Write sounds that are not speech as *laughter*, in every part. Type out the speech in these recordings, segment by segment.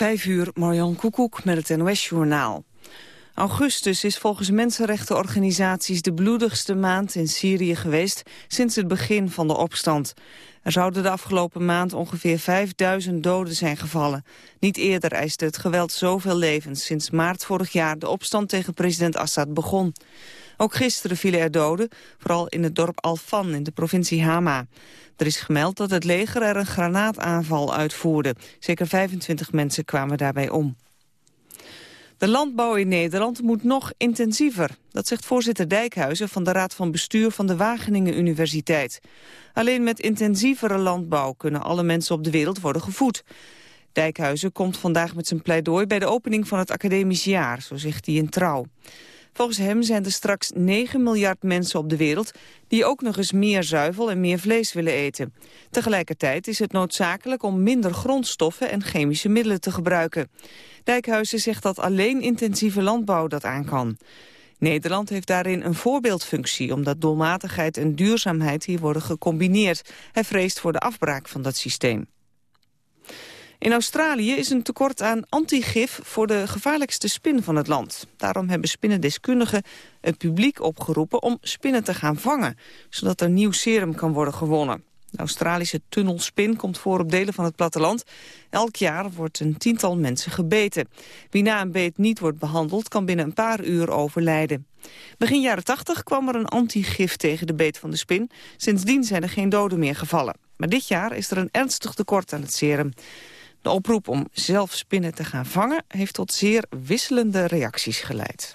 Vijf uur, Marjan Koekoek met het NOS-journaal. Augustus is volgens mensenrechtenorganisaties de bloedigste maand in Syrië geweest sinds het begin van de opstand. Er zouden de afgelopen maand ongeveer 5000 doden zijn gevallen. Niet eerder eiste het geweld zoveel levens sinds maart vorig jaar de opstand tegen president Assad begon. Ook gisteren vielen er doden, vooral in het dorp Alfan in de provincie Hama. Er is gemeld dat het leger er een granaataanval uitvoerde. Zeker 25 mensen kwamen daarbij om. De landbouw in Nederland moet nog intensiever. Dat zegt voorzitter Dijkhuizen van de Raad van Bestuur van de Wageningen Universiteit. Alleen met intensievere landbouw kunnen alle mensen op de wereld worden gevoed. Dijkhuizen komt vandaag met zijn pleidooi bij de opening van het academisch jaar, zo zegt hij in Trouw. Volgens hem zijn er straks 9 miljard mensen op de wereld... die ook nog eens meer zuivel en meer vlees willen eten. Tegelijkertijd is het noodzakelijk om minder grondstoffen en chemische middelen te gebruiken. Dijkhuizen zegt dat alleen intensieve landbouw dat aan kan. Nederland heeft daarin een voorbeeldfunctie... omdat doelmatigheid en duurzaamheid hier worden gecombineerd. Hij vreest voor de afbraak van dat systeem. In Australië is een tekort aan antigif voor de gevaarlijkste spin van het land. Daarom hebben spinnendeskundigen het publiek opgeroepen om spinnen te gaan vangen, zodat er nieuw serum kan worden gewonnen. De Australische tunnelspin komt voor op delen van het platteland. Elk jaar wordt een tiental mensen gebeten. Wie na een beet niet wordt behandeld, kan binnen een paar uur overlijden. Begin jaren 80 kwam er een antigif tegen de beet van de spin. Sindsdien zijn er geen doden meer gevallen. Maar dit jaar is er een ernstig tekort aan het serum. De oproep om zelf spinnen te gaan vangen heeft tot zeer wisselende reacties geleid.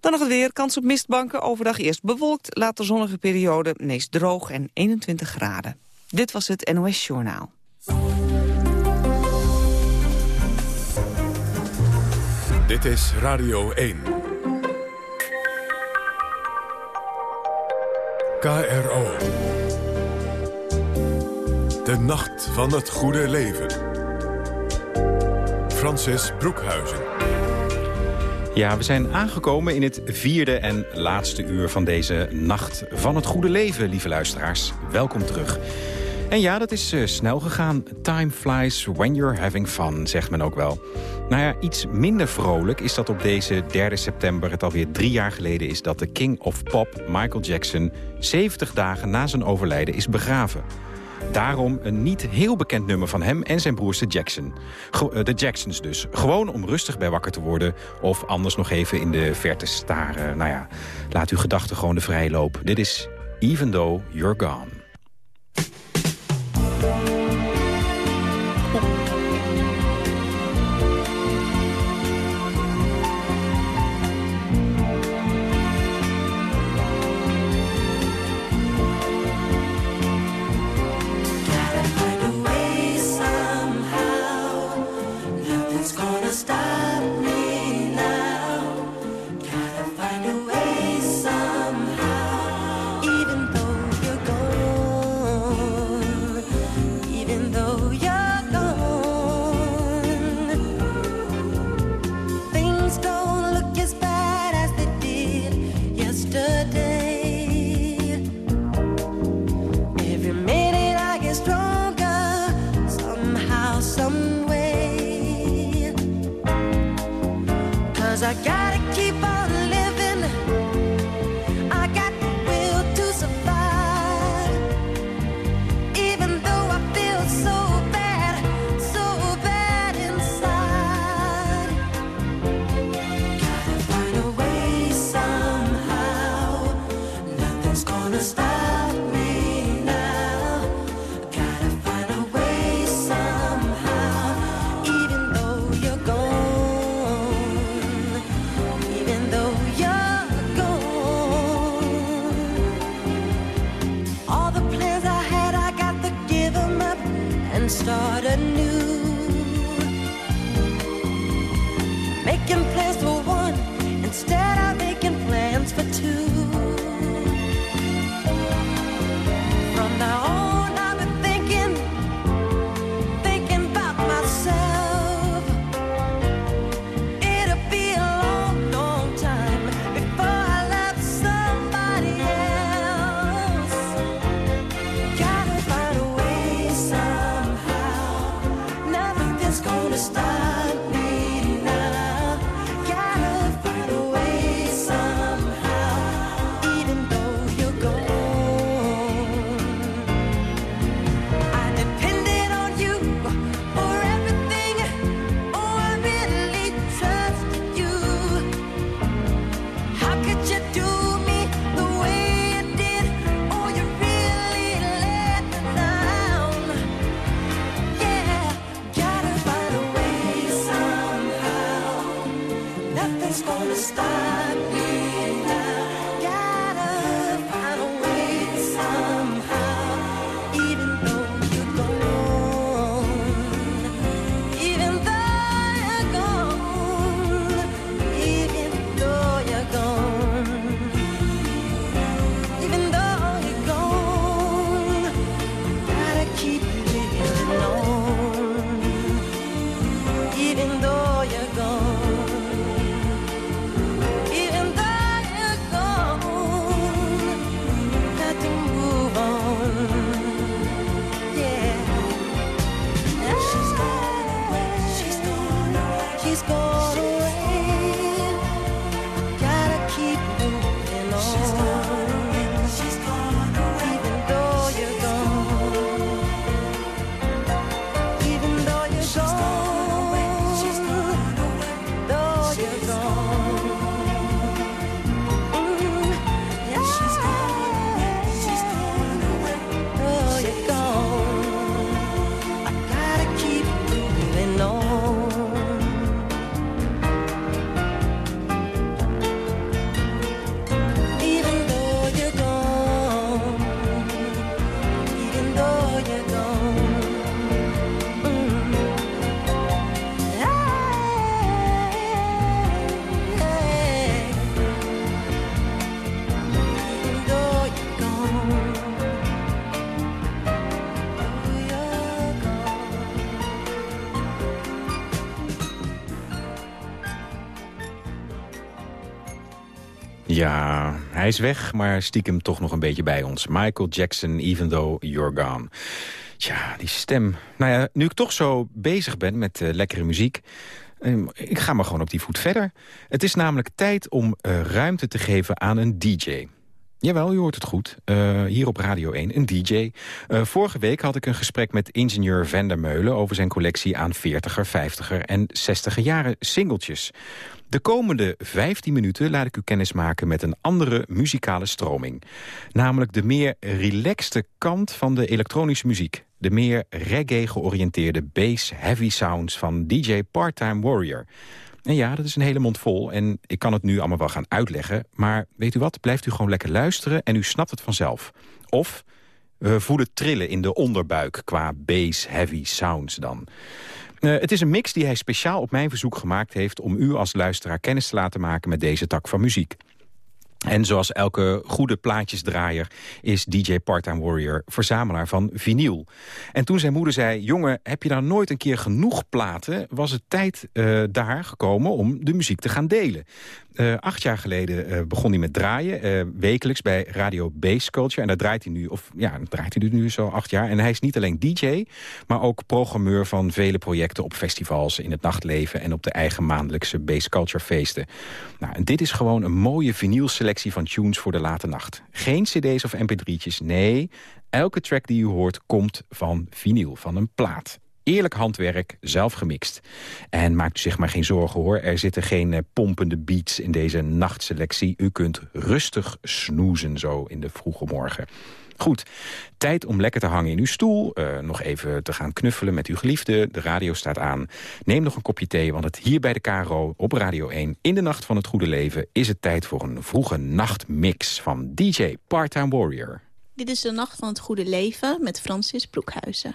Dan nog het weer. Kans op mistbanken. Overdag eerst bewolkt. Later zonnige periode. Meest droog en 21 graden. Dit was het NOS Journaal. Dit is Radio 1. KRO. De nacht van het goede leven. Francis Broekhuizen. Ja, we zijn aangekomen in het vierde en laatste uur van deze Nacht van het Goede Leven, lieve luisteraars. Welkom terug. En ja, dat is uh, snel gegaan. Time flies when you're having fun, zegt men ook wel. Nou ja, iets minder vrolijk is dat op deze 3 september... het alweer drie jaar geleden is dat de king of pop, Michael Jackson... 70 dagen na zijn overlijden is begraven. Daarom een niet heel bekend nummer van hem en zijn broers de Jackson. Eh, de Jacksons dus. Gewoon om rustig bij wakker te worden. Of anders nog even in de verte staren. Nou ja, laat uw gedachten gewoon de vrije loop. Dit is Even Though You're Gone. I got Ja, hij is weg, maar stiekem toch nog een beetje bij ons. Michael Jackson, Even Though You're Gone. Tja, die stem. Nou ja, nu ik toch zo bezig ben met uh, lekkere muziek... Uh, ik ga maar gewoon op die voet verder. Het is namelijk tijd om uh, ruimte te geven aan een DJ. Jawel, je hoort het goed. Uh, hier op Radio 1, een DJ. Vorige week had ik een gesprek met ingenieur Vendermeulen... over zijn collectie aan 40er, 50er en 60er jaren singeltjes. De komende 15 minuten laat ik u kennis maken met een andere muzikale stroming. Namelijk de meer relaxte kant van de elektronische muziek. De meer reggae-georiënteerde bass-heavy sounds van DJ Part-Time Warrior. En ja, dat is een hele mond vol en ik kan het nu allemaal wel gaan uitleggen. Maar weet u wat, blijft u gewoon lekker luisteren en u snapt het vanzelf. Of uh, voel het trillen in de onderbuik qua bass-heavy sounds dan. Uh, het is een mix die hij speciaal op mijn verzoek gemaakt heeft... om u als luisteraar kennis te laten maken met deze tak van muziek. En zoals elke goede plaatjesdraaier is DJ Part-Time Warrior verzamelaar van vinyl. En toen zijn moeder zei, jongen, heb je nou nooit een keer genoeg platen... was het tijd uh, daar gekomen om de muziek te gaan delen. Uh, acht jaar geleden uh, begon hij met draaien, uh, wekelijks bij Radio Base Culture. En daar draait hij nu, of ja, draait hij nu zo acht jaar. En hij is niet alleen DJ, maar ook programmeur van vele projecten op festivals, in het nachtleven en op de eigen maandelijkse Base Culture feesten. Nou, en dit is gewoon een mooie vinylselectie van tunes voor de late nacht. Geen cd's of mp3'tjes, nee, elke track die u hoort komt van vinyl, van een plaat. Eerlijk handwerk, zelf gemixt. En maakt u zich maar geen zorgen hoor. Er zitten geen uh, pompende beats in deze nachtselectie. U kunt rustig snoezen zo in de vroege morgen. Goed, tijd om lekker te hangen in uw stoel. Uh, nog even te gaan knuffelen met uw geliefde. De radio staat aan. Neem nog een kopje thee, want het hier bij de KRO op Radio 1... in de Nacht van het Goede Leven is het tijd voor een vroege nachtmix... van DJ Part-Time Warrior. Dit is de Nacht van het Goede Leven met Francis Broekhuizen.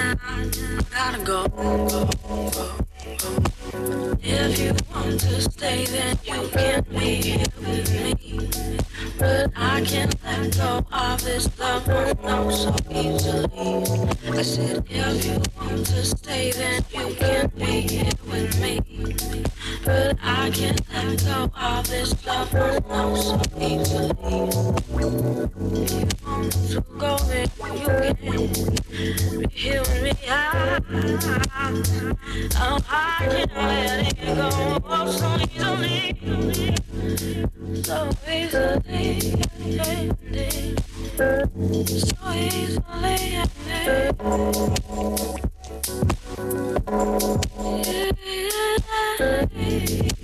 Gotta go, go, go, If you want to stay, then you can be here with me. But I can't let go of this love I know so easily. I said, if you want to stay, then you can be here with me. But I can't let go of this love I know so easily. If you want to go, then you can be here Yeah.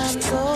I'm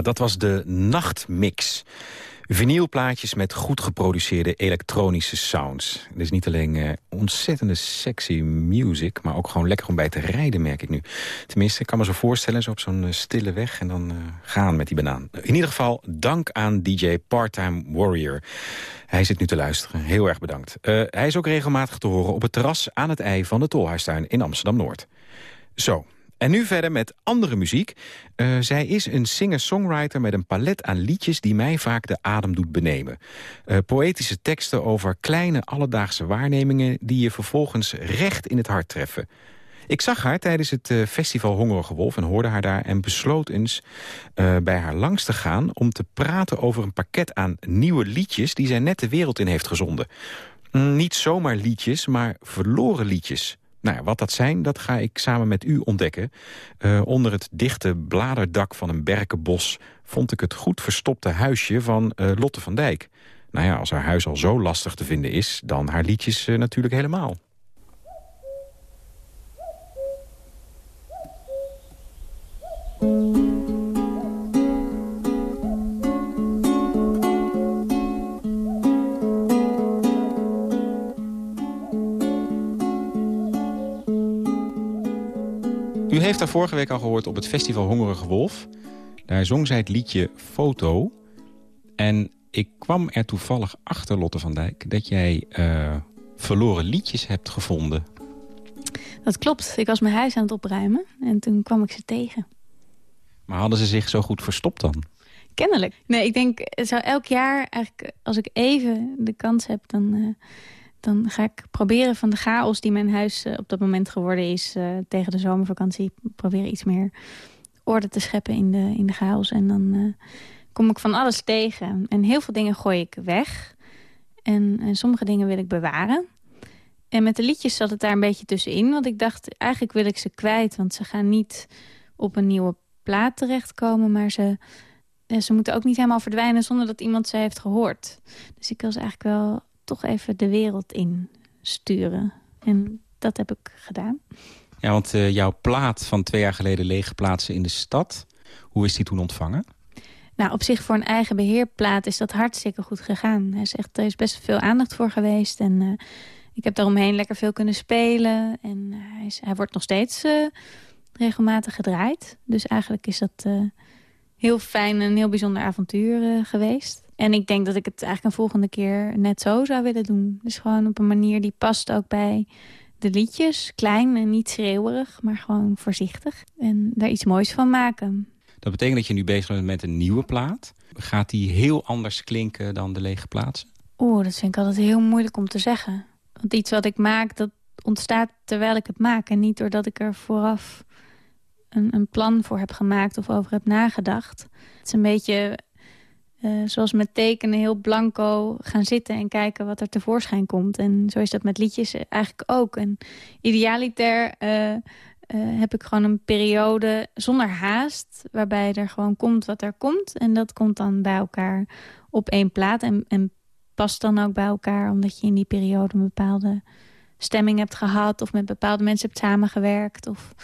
Dat was de nachtmix. Vinylplaatjes met goed geproduceerde elektronische sounds. Het is niet alleen uh, ontzettende sexy music... maar ook gewoon lekker om bij te rijden, merk ik nu. Tenminste, ik kan me zo voorstellen, zo op zo'n uh, stille weg... en dan uh, gaan met die banaan. In ieder geval, dank aan DJ Parttime Warrior. Hij zit nu te luisteren. Heel erg bedankt. hij is ook regelmatig te horen op het terras aan het ei van de Tolhuistuin in Amsterdam-Noord. Zo, en nu verder met andere muziek. Uh, zij is een singer-songwriter met een palet aan liedjes... die mij vaak de adem doet benemen. Uh, poëtische teksten over kleine alledaagse waarnemingen... die je vervolgens recht in het hart treffen. Ik zag haar tijdens het uh, festival Hongerige Wolf en hoorde haar daar... en besloot eens bij haar langs te gaan om te praten over een pakket aan nieuwe liedjes... die zij net de wereld in heeft gezonden. Mm, niet zomaar liedjes, maar verloren liedjes... Nou, wat dat zijn, dat ga ik samen met u ontdekken. Uh, onder het dichte bladerdak van een berkenbos... vond ik het goed verstopte huisje van uh, Lotte van Dijk. Nou ja, als haar huis al zo lastig te vinden is... dan haar liedjes uh, natuurlijk helemaal. Heeft daar vorige week al gehoord op het festival Hongerige Wolf. Daar zong zij het liedje Foto. En ik kwam er toevallig achter, Lotte van Dijk... dat jij uh, verloren liedjes hebt gevonden. Dat klopt. Ik was mijn huis aan het opruimen en toen kwam ik ze tegen. Maar hadden ze zich zo goed verstopt dan? Kennelijk. Nee, ik denk, zo elk jaar, eigenlijk, als ik even de kans heb... dan, uh, dan ga ik proberen van de chaos die mijn huis uh, op dat moment geworden is... Uh, tegen de zomervakantie, proberen iets meer orde te scheppen in de, in de chaos. En dan uh, kom ik van alles tegen. En heel veel dingen gooi ik weg. En, en sommige dingen wil ik bewaren. En met de liedjes zat het daar een beetje tussenin. Want ik dacht, eigenlijk wil ik ze kwijt. Want ze gaan niet op een nieuwe plaat terechtkomen. Maar ze, ze moeten ook niet helemaal verdwijnen zonder dat iemand ze heeft gehoord. Dus ik wil ze eigenlijk wel toch even de wereld in sturen. En dat heb ik gedaan. Ja, want uh, jouw plaat van twee jaar geleden lege plaatsen in de stad... hoe is die toen ontvangen? Nou, op zich voor een eigen beheerplaat is dat hartstikke goed gegaan. Er is, echt, er is best veel aandacht voor geweest. En uh, ik heb daaromheen lekker veel kunnen spelen. En uh, hij, is, hij, wordt nog steeds regelmatig gedraaid. Dus eigenlijk is dat heel fijn en een heel bijzonder avontuur geweest. En ik denk dat ik het eigenlijk een volgende keer net zo zou willen doen. Dus gewoon op een manier die past ook bij de liedjes. Klein en niet schreeuwerig, maar gewoon voorzichtig. En daar iets moois van maken. Dat betekent dat je nu bezig bent met een nieuwe plaat. Gaat die heel anders klinken dan de lege plaatsen? Oeh, dat vind ik altijd heel moeilijk om te zeggen. Want iets wat ik maak, dat ontstaat terwijl ik het maak. En niet doordat ik er vooraf een, een plan voor heb gemaakt of over heb nagedacht. Het is een beetje uh, zoals met tekenen heel blanco gaan zitten en kijken wat er tevoorschijn komt. En zo is dat met liedjes eigenlijk ook. En idealiter uh, uh, heb ik gewoon een periode zonder haast... waarbij er gewoon komt wat er komt. En dat komt dan bij elkaar op één plaat. En, en past dan ook bij elkaar omdat je in die periode een bepaalde stemming hebt gehad... of met bepaalde mensen hebt samengewerkt... of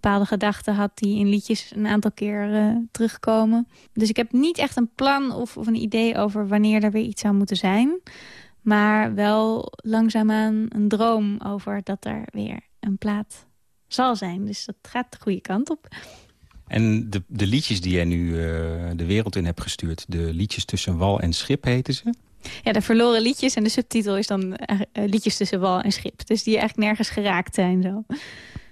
bepaalde gedachten had die in liedjes een aantal keer uh, terugkomen. Dus ik heb niet echt een plan of, of een idee over wanneer er weer iets zou moeten zijn. Maar wel langzaamaan een droom over dat er weer een plaat zal zijn. Dus dat gaat de goede kant op. En de, de liedjes die jij nu uh, de wereld in hebt gestuurd... de liedjes tussen wal en schip heten ze? Ja, de verloren liedjes en de subtitel is dan uh, liedjes tussen wal en schip. Dus die eigenlijk nergens geraakt zijn zo.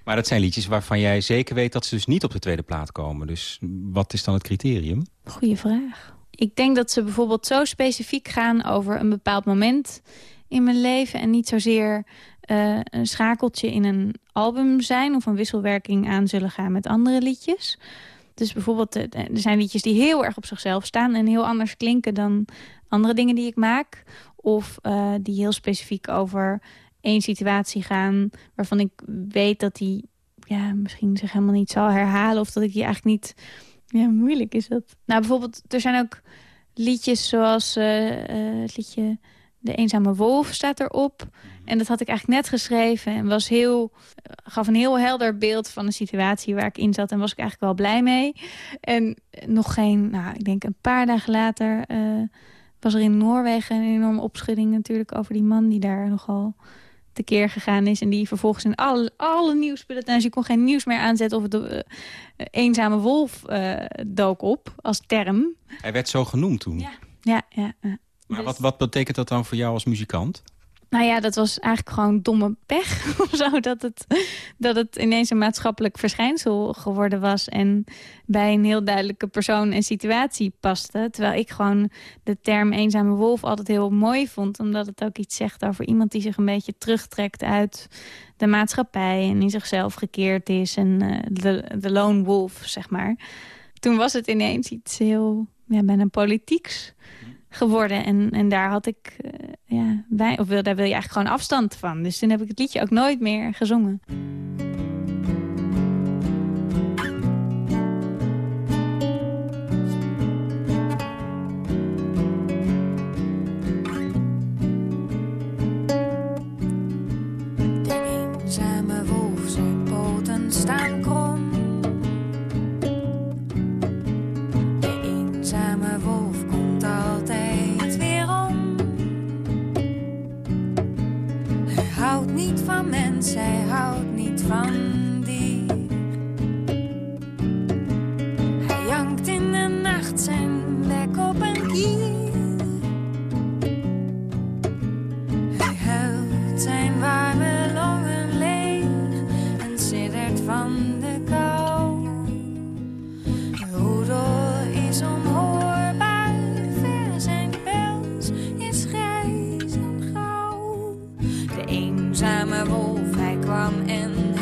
Maar dat zijn liedjes waarvan jij zeker weet dat ze dus niet op de tweede plaat komen. Dus wat is dan het criterium? Goeie vraag. Ik denk dat ze bijvoorbeeld zo specifiek gaan over een bepaald moment in mijn leven... en niet zozeer uh, een schakeltje in een album zijn... of een wisselwerking aan zullen gaan met andere liedjes. Dus bijvoorbeeld, er zijn liedjes die heel erg op zichzelf staan... en heel anders klinken dan andere dingen die ik maak. Of die heel specifiek over één situatie gaan waarvan ik weet dat die ja, misschien zich helemaal niet zal herhalen. Of dat ik die eigenlijk niet... Ja, moeilijk is dat. Nou, bijvoorbeeld, er zijn ook liedjes zoals uh, uh, het liedje De Eenzame Wolf staat erop. En dat had ik eigenlijk net geschreven. En was heel, gaf een heel helder beeld van de situatie waar ik in zat. En was ik eigenlijk wel blij mee. En nog geen, nou, ik denk een paar dagen later... Uh, was er in Noorwegen een enorme opschudding natuurlijk over die man die daar nogal tekeer gegaan is. En die vervolgens in alle, alle nieuwsbulletins, je kon geen nieuws meer aanzetten of het uh, eenzame wolf uh, dook op als term. Hij werd zo genoemd toen. Ja, ja, ja. ja. Maar dus... wat, wat betekent dat dan voor jou als muzikant? Nou ja, dat was eigenlijk gewoon domme pech *laughs* of zo. Dat het, dat het ineens een maatschappelijk verschijnsel geworden was. En bij een heel duidelijke persoon en situatie paste. Terwijl ik gewoon de term eenzame wolf altijd heel mooi vond. Omdat het ook iets zegt over iemand die zich een beetje terugtrekt uit de maatschappij. En in zichzelf gekeerd is. En uh, de, de lone wolf, zeg maar. Toen was het ineens iets heel, ja, bijna politieks geworden. En, en daar had ik, uh, ja, bij, of wil, daar wil je eigenlijk gewoon afstand van. Dus toen heb ik het liedje ook nooit meer gezongen. De eenzame wolf, zijn poten staan krom. Houdt niet van mens, hij houdt niet van dier. Hij jankt in de nacht zijn bek op een kier. Hij huilt zijn warme come in.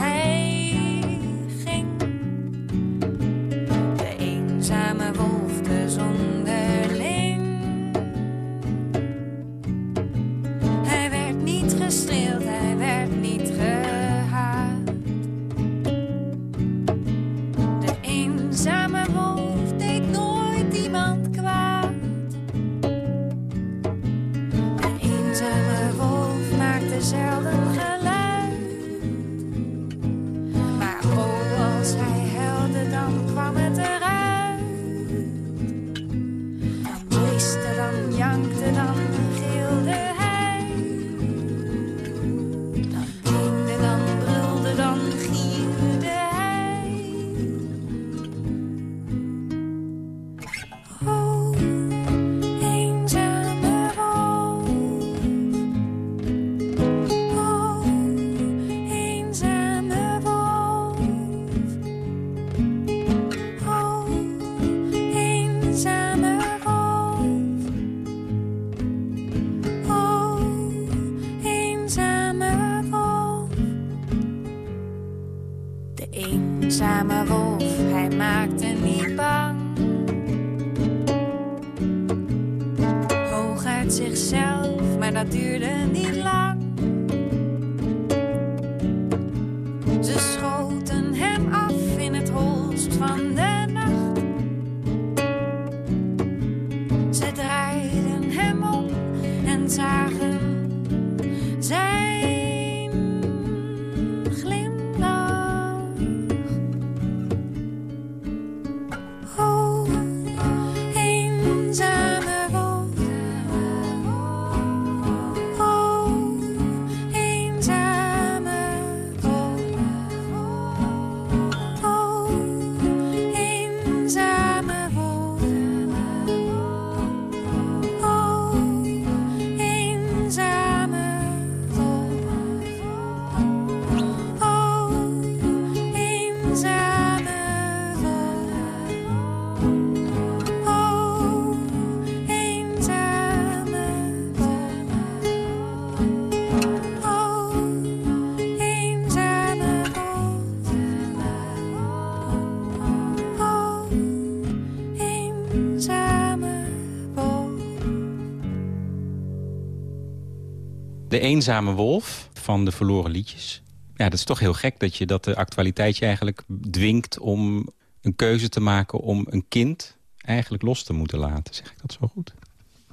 De eenzame wolf van de verloren liedjes. Ja, dat is toch heel gek dat je dat de actualiteit je eigenlijk dwingt... om een keuze te maken om een kind eigenlijk los te moeten laten. Zeg ik dat zo goed?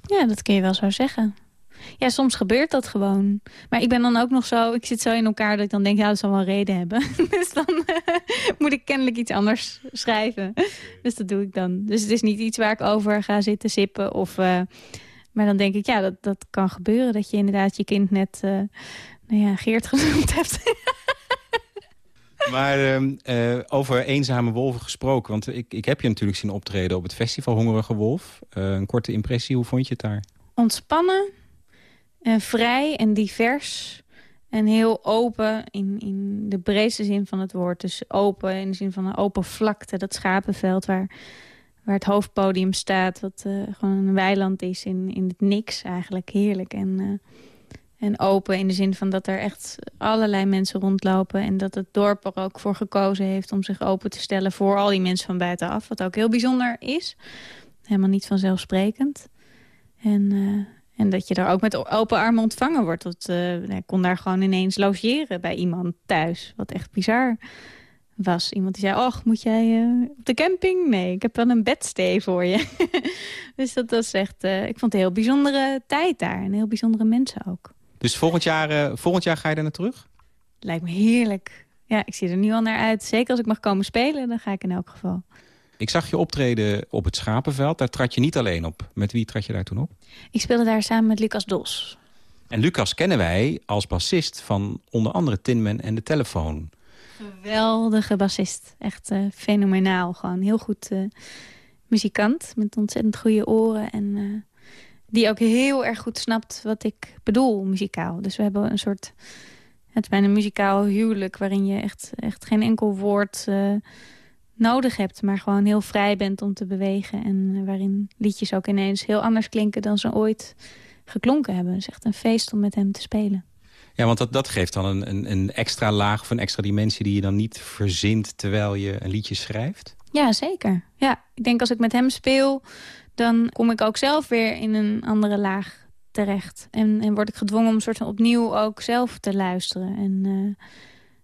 Ja, dat kun je wel zo zeggen. Ja, soms gebeurt dat gewoon. Maar ik ben dan ook nog zo, ik zit zo in elkaar dat ik dan denk, ja, dat zal wel een reden hebben. *laughs* dus dan moet ik kennelijk iets anders schrijven. Dus dat doe ik dan. Dus het is niet iets waar ik over ga zitten sippen of, uh, Maar dan denk ik, ja, dat, dat kan gebeuren. Dat je inderdaad je kind net, uh, nou ja, Geert *laughs* genoemd hebt. Maar ehm, eh, over eenzame wolven gesproken. Want ik, ik heb je natuurlijk zien optreden op het festival Hongerige Wolf. Uh, een korte impressie, hoe vond je het daar? Ontspannen, en vrij en divers. En heel open in, in de breedste zin van het woord. Dus open in de zin van een open vlakte, dat schapenveld waar, waar het hoofdpodium staat. Wat uh, gewoon een weiland is in, in het niks eigenlijk. Heerlijk. En en open in de zin van dat er echt allerlei mensen rondlopen. En dat het dorp er ook voor gekozen heeft om zich open te stellen voor al die mensen van buitenaf. Wat ook heel bijzonder is. Helemaal niet vanzelfsprekend. En, uh, en dat je daar ook met open armen ontvangen wordt. Dat, kon daar gewoon ineens logeren bij iemand thuis. Wat echt bizar was. Iemand die zei, och, moet jij uh, op de camping? Nee, ik heb wel een bedstee voor je. *laughs* dus dat was echt, ik vond het een heel bijzondere tijd daar. En heel bijzondere mensen ook. Dus volgend jaar, uh, volgend jaar ga je daar naar terug? Lijkt me heerlijk. Ja, ik zie er nu al naar uit. Zeker als ik mag komen spelen, dan ga ik in elk geval. Ik zag je optreden op het Schapenveld. Daar trad je niet alleen op. Met wie trad je daar toen op? Ik speelde daar samen met Lucas Dos. En Lucas kennen wij als bassist van onder andere Tinman en de Telefoon. Geweldige bassist. Echt uh, fenomenaal. Gewoon heel goed uh, muzikant. Met ontzettend goede oren en... Uh, die ook heel erg goed snapt wat ik bedoel muzikaal. Dus we hebben een soort... Het is bijna een muzikaal huwelijk... waarin je echt, echt geen enkel woord nodig hebt... maar gewoon heel vrij bent om te bewegen. En waarin liedjes ook ineens heel anders klinken... dan ze ooit geklonken hebben. Het is echt een feest om met hem te spelen. Ja, want dat, dat geeft dan een, een, een extra laag of een extra dimensie... die je dan niet verzint terwijl je een liedje schrijft? Ja, zeker. Ja, ik denk als ik met hem speel dan kom ik ook zelf weer in een andere laag terecht. En, en word ik gedwongen om soort van opnieuw ook zelf te luisteren. En, uh,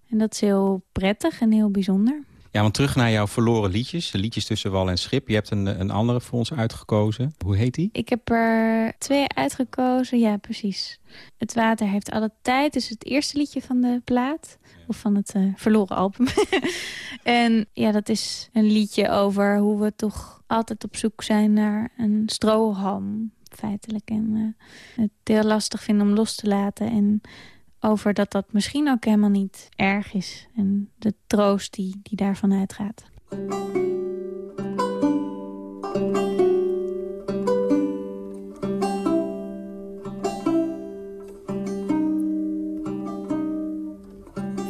en dat is heel prettig en heel bijzonder. Ja, want terug naar jouw verloren liedjes. De liedjes tussen wal en schip. Je hebt een, een andere voor ons uitgekozen. Hoe heet die? Ik heb er twee uitgekozen. Ja, precies. Het water heeft alle tijd. is het eerste liedje van de plaat. Of van het uh, verloren album. *laughs* en ja, dat is een liedje over hoe we toch altijd op zoek zijn naar een strohalm. Feitelijk. En uh, het heel lastig vinden om los te laten. En over dat dat misschien ook helemaal niet erg is. En de troost die, die daarvan uitgaat.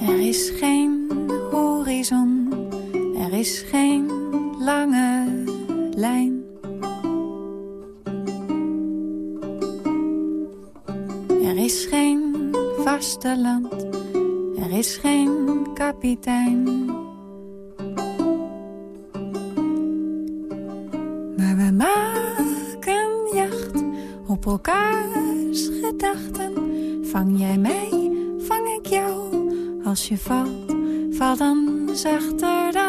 Er is geen horizon, er is geen lange lijn. Er is geen kapitein. Maar we maken jacht op elkaars gedachten. Vang jij mij, vang ik jou. Als je valt, val dan zachter dan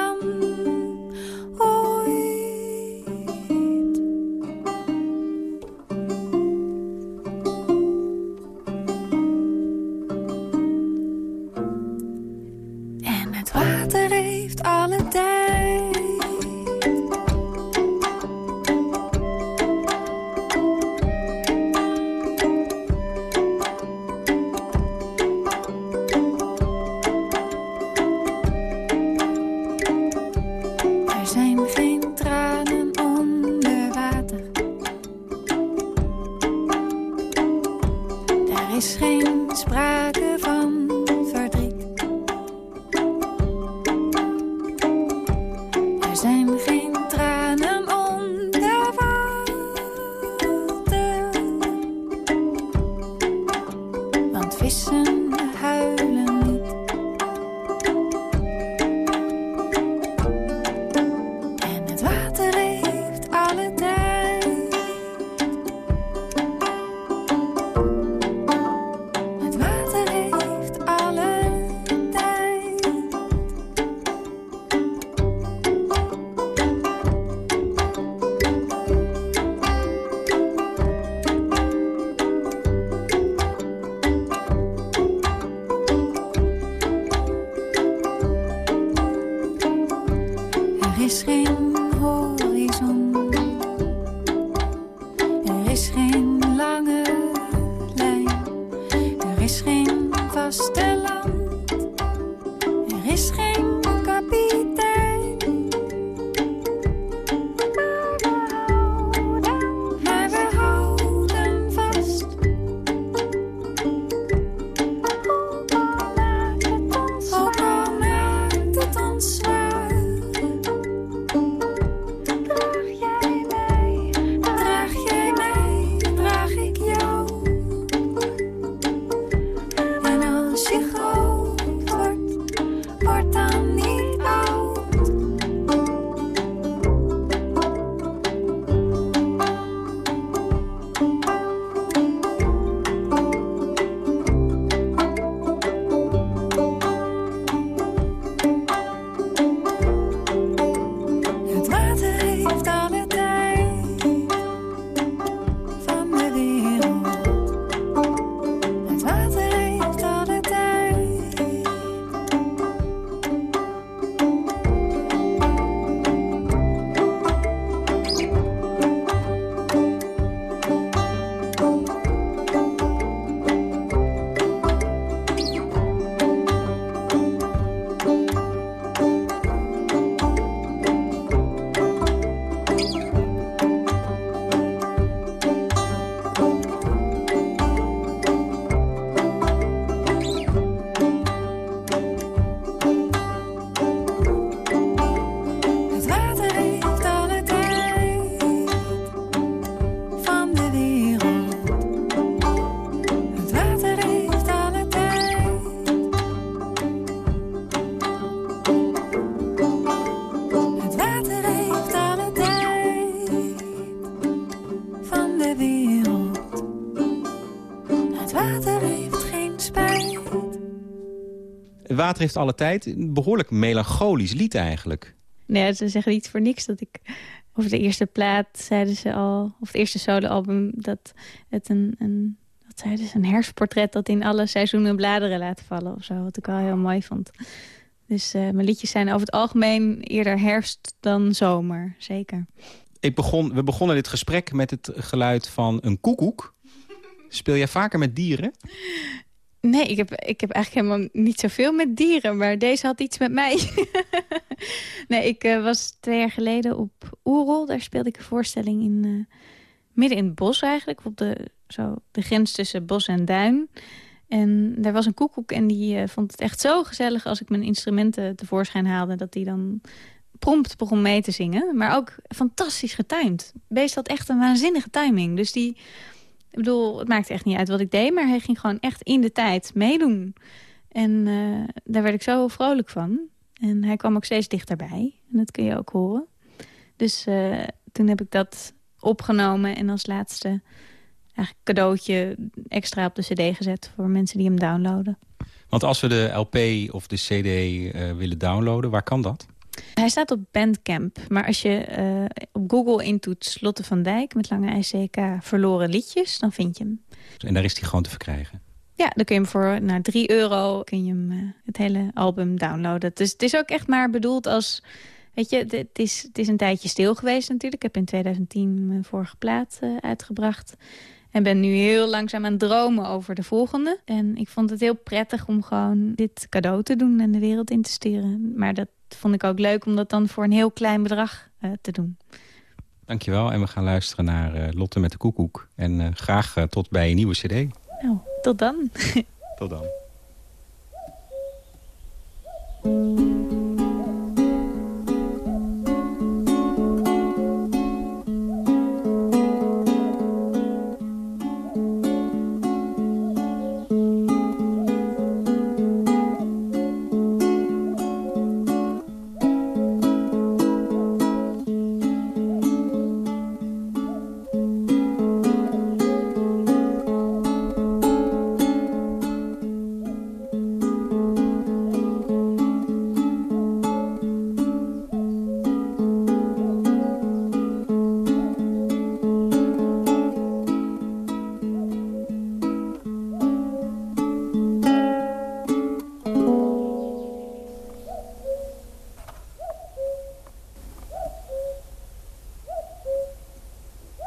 Water heeft alle tijd. Een behoorlijk melancholisch lied eigenlijk. Nee, ze zeggen niet voor niks dat ik... Over de eerste plaat zeiden ze al... Of het eerste soloalbum dat het een... een wat zeiden ze? Een herfstportret dat in alle seizoenen bladeren laat vallen of zo. Wat ik wel heel mooi vond. Dus eh, mijn liedjes zijn over het algemeen eerder herfst dan zomer. Zeker. Ik begon, we begonnen dit gesprek met het geluid van een koekoek. Speel jij vaker met dieren? Nee, ik heb, ik heb eigenlijk helemaal niet zoveel met dieren. Maar deze had iets met mij. *laughs* nee, ik eh, was twee jaar geleden op Oerol. Daar speelde ik een voorstelling in... eh, midden in het bos eigenlijk. Op de, zo, de grens tussen bos en duin. En daar was een koekoek en die eh, vond het echt zo gezellig... als ik mijn instrumenten tevoorschijn haalde... dat die dan prompt begon mee te zingen. Maar ook fantastisch getimed. Beest had echt een waanzinnige timing. Dus die... Ik bedoel, het maakte echt niet uit wat ik deed... maar hij ging gewoon echt in de tijd meedoen. En eh, daar werd ik zo vrolijk van. En hij kwam ook steeds dichterbij. En dat kun je ook horen. Dus eh, toen heb ik dat opgenomen en als laatste eigenlijk cadeautje extra op de cd gezet voor mensen die hem downloaden. Want als we de LP of de CD eh, willen downloaden, waar kan dat? Hij staat op Bandcamp, maar als je eh, op Google intoetst Lotte van Dijk met lange ICK verloren liedjes, dan vind je hem. En daar is die gewoon te verkrijgen. Ja, dan kun je hem voor nou, 3 euro kun je hem, eh, het hele album downloaden. Dus het is ook echt maar bedoeld als... Weet je, het is, het is een tijdje stil geweest natuurlijk. Ik heb in 2010 mijn vorige plaat eh, uitgebracht. En ben nu heel langzaam aan het dromen over de volgende. En ik vond het heel prettig om gewoon dit cadeau te doen en de wereld in te sturen. Maar dat vond ik ook leuk om dat dan voor een heel klein bedrag eh, te doen. Dankjewel. En we gaan luisteren naar eh, Lotte met de Koekoek. En eh, graag tot bij een nieuwe cd. Nou, tot dan. *laughs* Tot dan.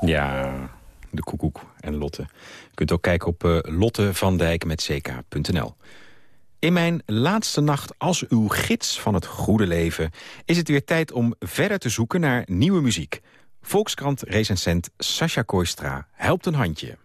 Ja, de Koekoek en Lotte. Je kunt ook kijken op uh, Lotte van Dijk met ck.nl. In mijn laatste nacht als uw gids van het goede leven... is het weer tijd om verder te zoeken naar nieuwe muziek. Volkskrant-recensent Sascha Koistra helpt een handje.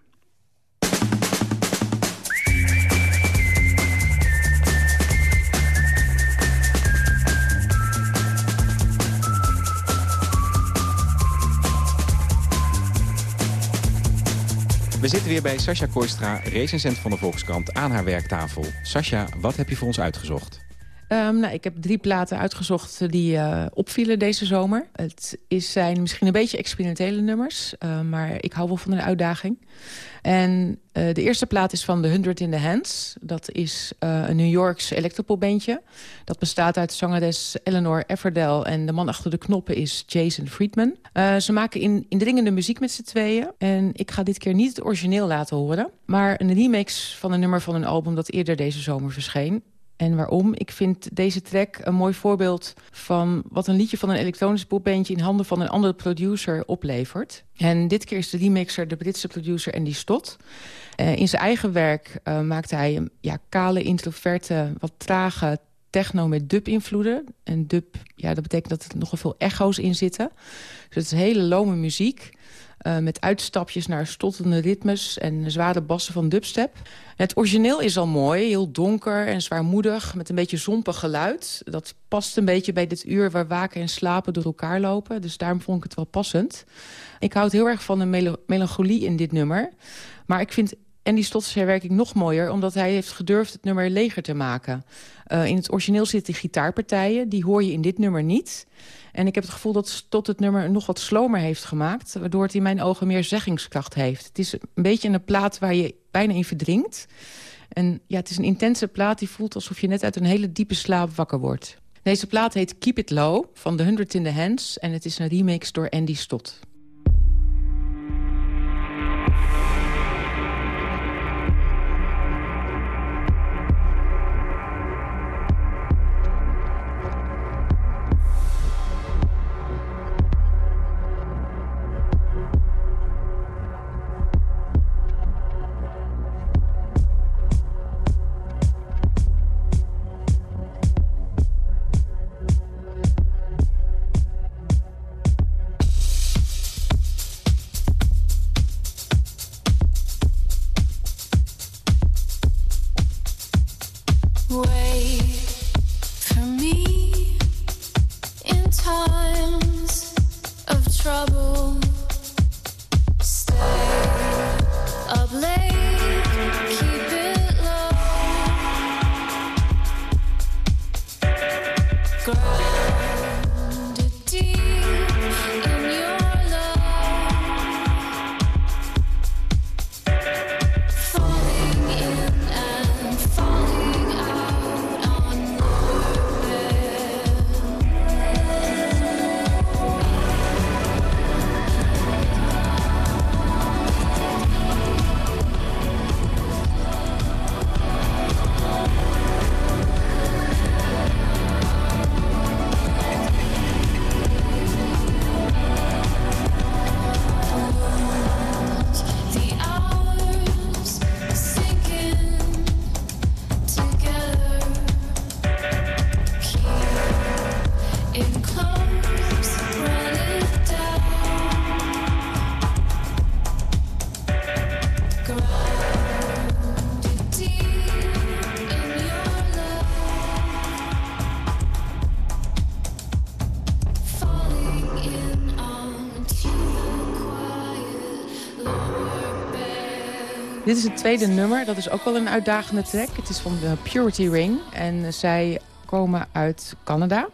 We zitten weer bij Sascha Koistra, recensent van de Volkskrant, aan haar werktafel. Sascha, wat heb je voor ons uitgezocht? Um, nou, ik heb drie platen uitgezocht die uh, opvielen deze zomer. Het is, zijn misschien een beetje experimentele nummers, uh, maar ik hou wel van een uitdaging. En uh, de eerste plaat is van The Hundred in the Hands. Dat is een New Yorks electropopbandje. Dat bestaat uit zangeres Eleanor Everdell en de man achter de knoppen is Jason Friedman. ze maken in, indringende muziek met z'n tweeën. En ik ga dit keer niet het origineel laten horen, maar een remix van een nummer van een album dat eerder deze zomer verscheen. En waarom? Ik vind deze track een mooi voorbeeld van wat een liedje van een elektronisch popbandje in handen van een andere producer oplevert. En dit keer is de remixer de Britse producer Andy Stott. Uh, in zijn eigen werk uh, maakt hij een ja, kale, introverte, wat trage techno met dub-invloeden. En dub, ja, dat betekent dat er nogal veel echo's in zitten. Dus het is hele lome muziek. Uh, met uitstapjes naar stottende ritmes en zware bassen van dubstep. Het origineel is al mooi, heel donker en zwaarmoedig... met een beetje zompig geluid. Dat past een beetje bij dit uur waar waken en slapen door elkaar lopen. Dus daarom vond ik het wel passend. Ik houd heel erg van de mel melancholie in dit nummer. Maar ik vind en die Stotts herwerking nog mooier... omdat hij heeft gedurfd het nummer leger te maken. Uh, in het origineel zitten gitaarpartijen, die hoor je in dit nummer niet... En ik heb het gevoel dat Stott het nummer nog wat slomer heeft gemaakt... waardoor het in mijn ogen meer zeggingskracht heeft. Het is een beetje een plaat waar je bijna in verdrinkt. En ja, het is een intense plaat die voelt alsof je net uit een hele diepe slaap wakker wordt. Deze plaat heet Keep It Low van The Hundred in the Hands... en het is een remix door Andy Stott. Dit is het tweede nummer. Dat is ook wel een uitdagende track. Het is van de Purity Ring. En zij komen uit Canada.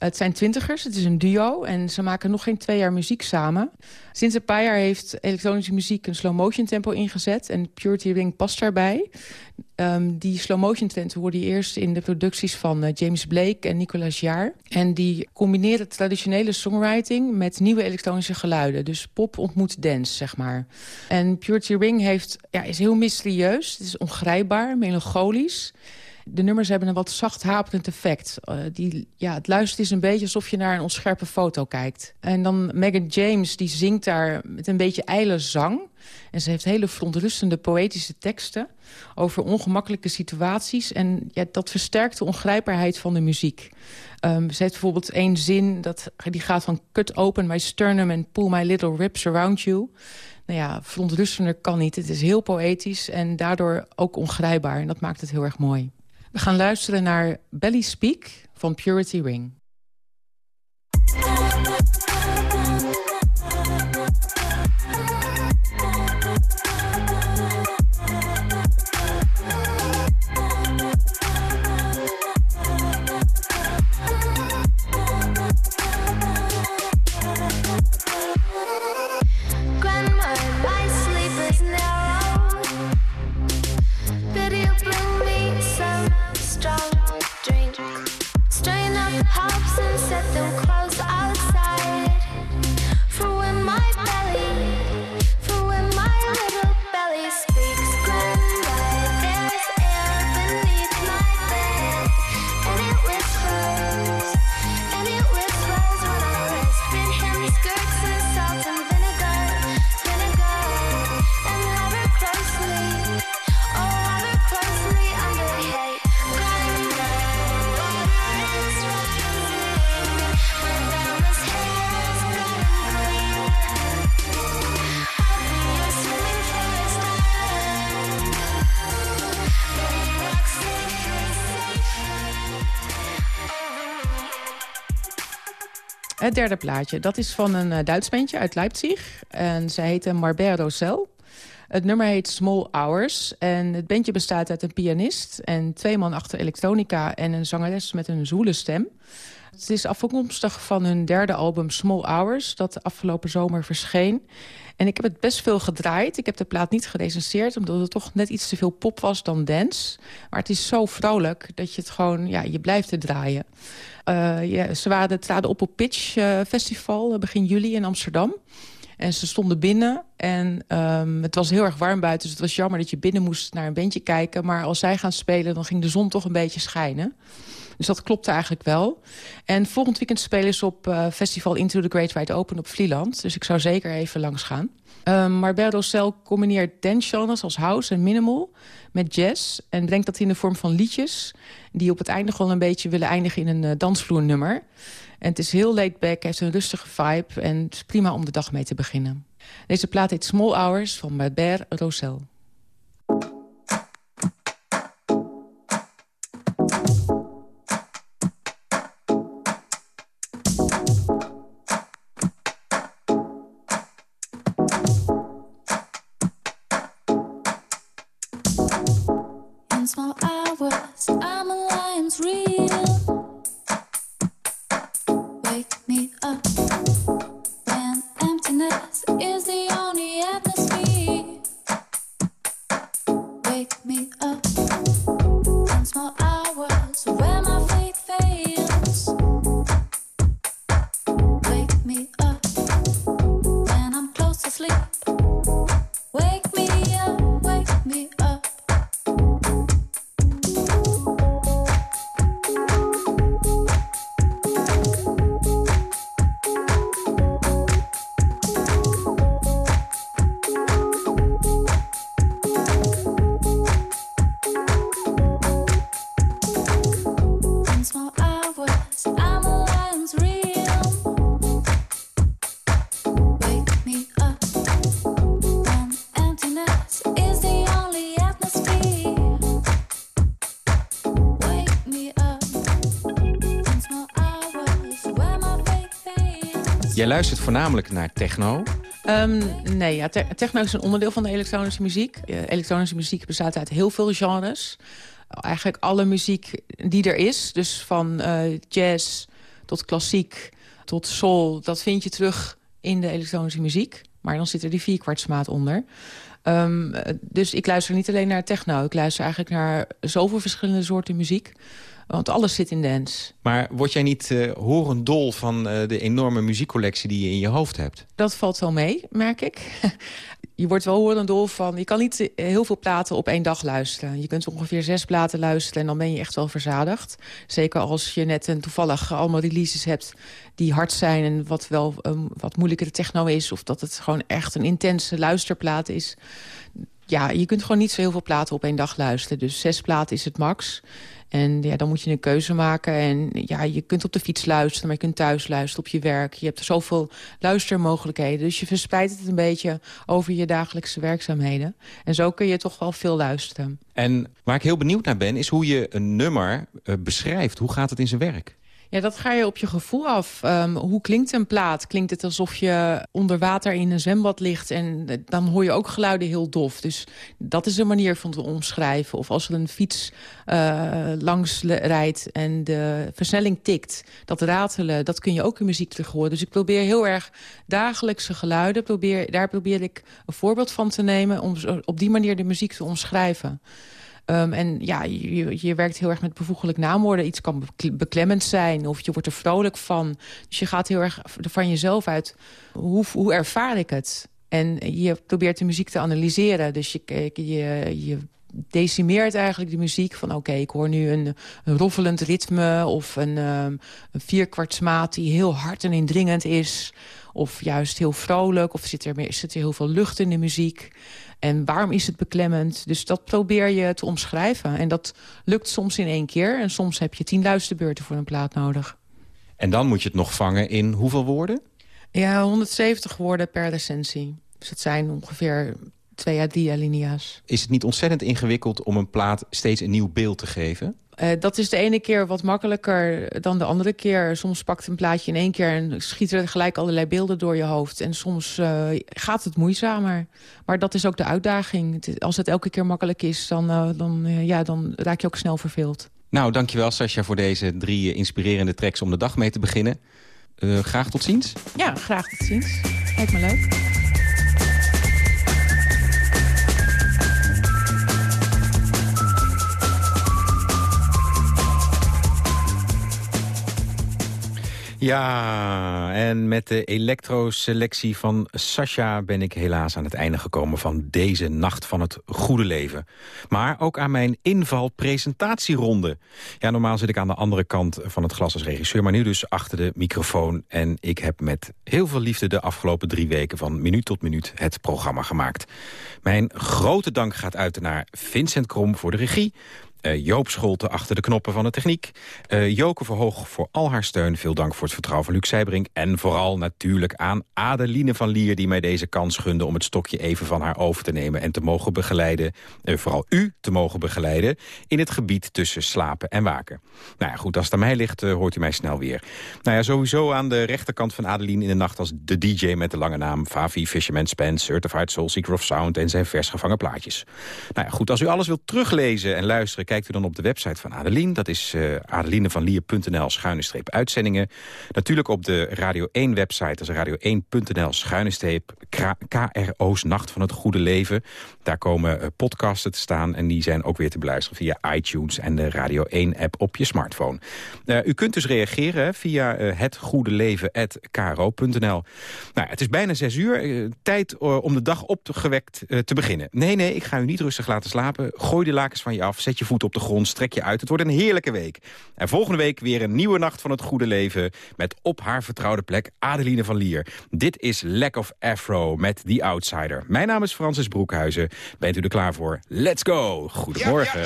Het zijn twintigers, het is een duo en ze maken nog geen twee jaar muziek samen. Sinds een paar jaar heeft elektronische muziek een slow-motion tempo ingezet... en Purity Ring past daarbij. Um, die slow-motion trend hoorde eerst in de producties van uh, James Blake en Nicolas Jaar. En die combineren traditionele songwriting met nieuwe elektronische geluiden. Dus pop ontmoet dance, zeg maar. En Purity Ring heeft, ja, is heel mysterieus, het is ongrijpbaar, melancholisch... De nummers hebben een wat zacht haperend effect. Uh, die, ja, het luistert is een beetje alsof je naar een onscherpe foto kijkt. En dan Megan James, die zingt daar met een beetje ijle zang. En ze heeft hele verontrustende poëtische teksten over ongemakkelijke situaties. En ja, dat versterkt de ongrijpbaarheid van de muziek. Um, ze heeft bijvoorbeeld één zin, dat, die gaat van... cut open my sternum and pull my little ribs around you. Nou ja, verontrustender kan niet. Het is heel poëtisch en daardoor ook ongrijpbaar. En dat maakt het heel erg mooi. We gaan luisteren naar Belly Speak van Purity Ring. Het derde plaatje, dat is van een uh, Duits bandje uit Leipzig. En zij heette Marbert Rosel. Het nummer heet Small Hours. En het bandje bestaat uit een pianist... en twee man achter elektronica en een zangeres met een zwoele stem. Het is afkomstig van hun derde album Small Hours... dat afgelopen zomer verscheen. En ik heb het best veel gedraaid. Ik heb de plaat niet gerecenseerd... omdat het toch net iets te veel pop was dan dance. Maar het is zo vrolijk dat je het gewoon... ja, je blijft te draaien. Ja, ze waren, traden op op Pitch uh, Festival begin juli in Amsterdam. En ze stonden binnen en um, het was heel erg warm buiten. Dus het was jammer dat je binnen moest naar een bandje kijken. Maar als zij gaan spelen, dan ging de zon toch een beetje schijnen. Dus dat klopte eigenlijk wel. En volgend weekend spelen ze op uh, festival Into the Great Wide Open op Vlieland. Dus ik zou zeker even langs gaan. Um, maar Cell combineert dance als house en minimal met jazz. En brengt dat in de vorm van liedjes... die op het einde gewoon een beetje willen eindigen in een uh, dansvloernummer. En het is heel laid back, heeft een rustige vibe... en het is prima om de dag mee te beginnen. Deze plaat heet Small Hours van Barbère Rossel. Luistert voornamelijk naar techno. Um, nee, ja, techno is een onderdeel van de elektronische muziek. Uh, elektronische muziek bestaat uit heel veel genres. Eigenlijk alle muziek die er is. Dus van uh, jazz tot klassiek tot soul. Dat vind je terug in de elektronische muziek. Maar dan zit er die vierkwartsmaat onder. Um, dus ik luister niet alleen naar techno. Ik luister eigenlijk naar zoveel verschillende soorten muziek. Want alles zit in dance. Maar word jij niet uh, horendol van uh, de enorme muziekcollectie die je in je hoofd hebt? Dat valt wel mee, merk ik. *laughs* je wordt wel horendol van... Je kan niet heel veel platen op één dag luisteren. Je kunt ongeveer zes platen luisteren en dan ben je echt wel verzadigd. Zeker als je net een toevallig allemaal releases hebt die hard zijn... en wat wel um, wat moeilijker techno is... of dat het gewoon echt een intense luisterplaat is ja, je kunt gewoon niet zo heel veel platen op één dag luisteren. Dus zes platen is het max. En ja, dan moet je een keuze maken. En ja, je kunt op de fiets luisteren, maar je kunt thuis luisteren op je werk. Je hebt zoveel luistermogelijkheden. Dus je verspreidt het een beetje over je dagelijkse werkzaamheden. En zo kun je toch wel veel luisteren. En waar ik heel benieuwd naar ben, is hoe je een nummer uh, beschrijft. Hoe gaat het in zijn werk? Ja, dat ga je op je gevoel af. Um, hoe klinkt een plaat? Klinkt het alsof je onder water in een zwembad ligt... en dan hoor je ook geluiden heel dof. Dus dat is een manier van te omschrijven. Of als er een fiets uh, langs rijdt en de versnelling tikt... dat ratelen, dat kun je ook in muziek terug horen. Dus ik probeer heel erg dagelijkse geluiden... Probeer, daar probeer ik een voorbeeld van te nemen... om op die manier de muziek te omschrijven. Um, en ja, je, je, werkt heel erg met bevoeglijk naamwoorden. Iets kan beklemmend zijn of je wordt er vrolijk van. Dus je gaat heel erg van jezelf uit. Hoe, hoe ervaar ik het? En je probeert de muziek te analyseren. Dus je, je, je decimeert eigenlijk de muziek van... oké, ik hoor nu een, roffelend ritme of een, um, een vierkwartsmaat... die heel hard en indringend is. Of juist heel vrolijk. Of zit er, zit er heel veel lucht in de muziek. En waarom is het beklemmend? Dus dat probeer je te omschrijven. En dat lukt soms in één keer. En soms heb je tien luisterbeurten voor een plaat nodig. En dan moet je het nog vangen in hoeveel woorden? Ja, 170 woorden per recensie. Dus het zijn ongeveer twee à drie alinea's. Is het niet ontzettend ingewikkeld om een plaat steeds een nieuw beeld te geven? Uh, dat is de ene keer wat makkelijker dan de andere keer. Soms pakt een plaatje in één keer en schieten er gelijk allerlei beelden door je hoofd. En soms uh, gaat het moeizamer. Maar dat is ook de uitdaging. Als het elke keer makkelijk is, dan, uh, dan, ja, dan raak je ook snel verveeld. Nou, dankjewel Sascha voor deze drie inspirerende tracks om de dag mee te beginnen. graag tot ziens. Ja, graag tot ziens. Lijkt me leuk. Ja, en met de elektroselectie van Sasha ben ik helaas aan het einde gekomen van deze Nacht van het Goede Leven. Maar ook aan mijn inval-presentatieronde. Ja, normaal zit ik aan de andere kant van het glas als regisseur, maar nu dus achter de microfoon. En ik heb met heel veel liefde de afgelopen drie weken van minuut tot minuut het programma gemaakt. Mijn grote dank gaat uit naar Vincent Krom voor de regie. Uh, Joop Scholte achter de knoppen van de techniek. Uh, Joke Verhoog voor al haar steun. Veel dank voor het vertrouwen van Luc Seijbrink. En vooral natuurlijk aan Adeline van Lier... die mij deze kans gunde om het stokje even van haar over te nemen... en te mogen begeleiden, uh, vooral u te mogen begeleiden... in het gebied tussen slapen en waken. Nou ja, goed, als het aan mij ligt, hoort u mij snel weer. Nou ja, sowieso aan de rechterkant van Adeline in de nacht... als de DJ met de lange naam Favi Fisherman Spence... Certified Soul Seeker of Sound en zijn vers gevangen plaatjes. Nou ja, goed, als u alles wilt teruglezen en luisteren kijkt u dan op de website van Adeline. Dat is uh, adelinevanlier.nl schuine streep uitzendingen. Natuurlijk op de Radio 1 website. Dat is radio1.nl schuine streep KRO's Nacht van het Goede Leven. Daar komen uh, podcasten te staan. En die zijn ook weer te beluisteren via iTunes en de Radio 1 app op je smartphone. Uh, u kunt dus reageren via hetgoedeleven.kro.nl. Nou, het is bijna zes uur. tijd om de dag opgewekt te beginnen. Nee, nee, ik ga u niet rustig laten slapen. Gooi de lakens van je af. Zet je voet op de grond, strek je uit. Het wordt een heerlijke week. En volgende week weer een nieuwe Nacht van het Goede Leven... met op haar vertrouwde plek Adeline van Lier. Dit is Lack of Afro met The Outsider. Mijn naam is Francis Broekhuizen. Bent u er klaar voor? Let's go! Goedemorgen.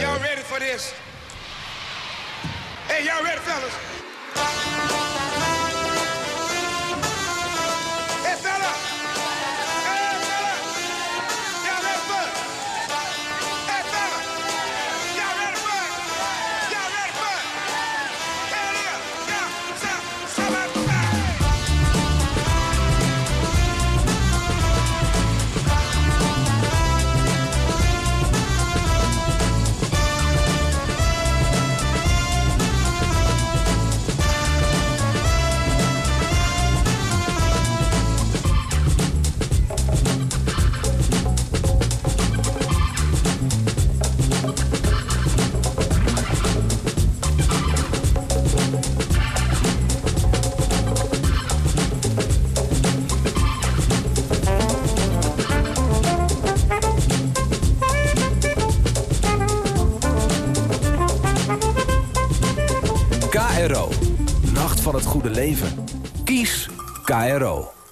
KRO.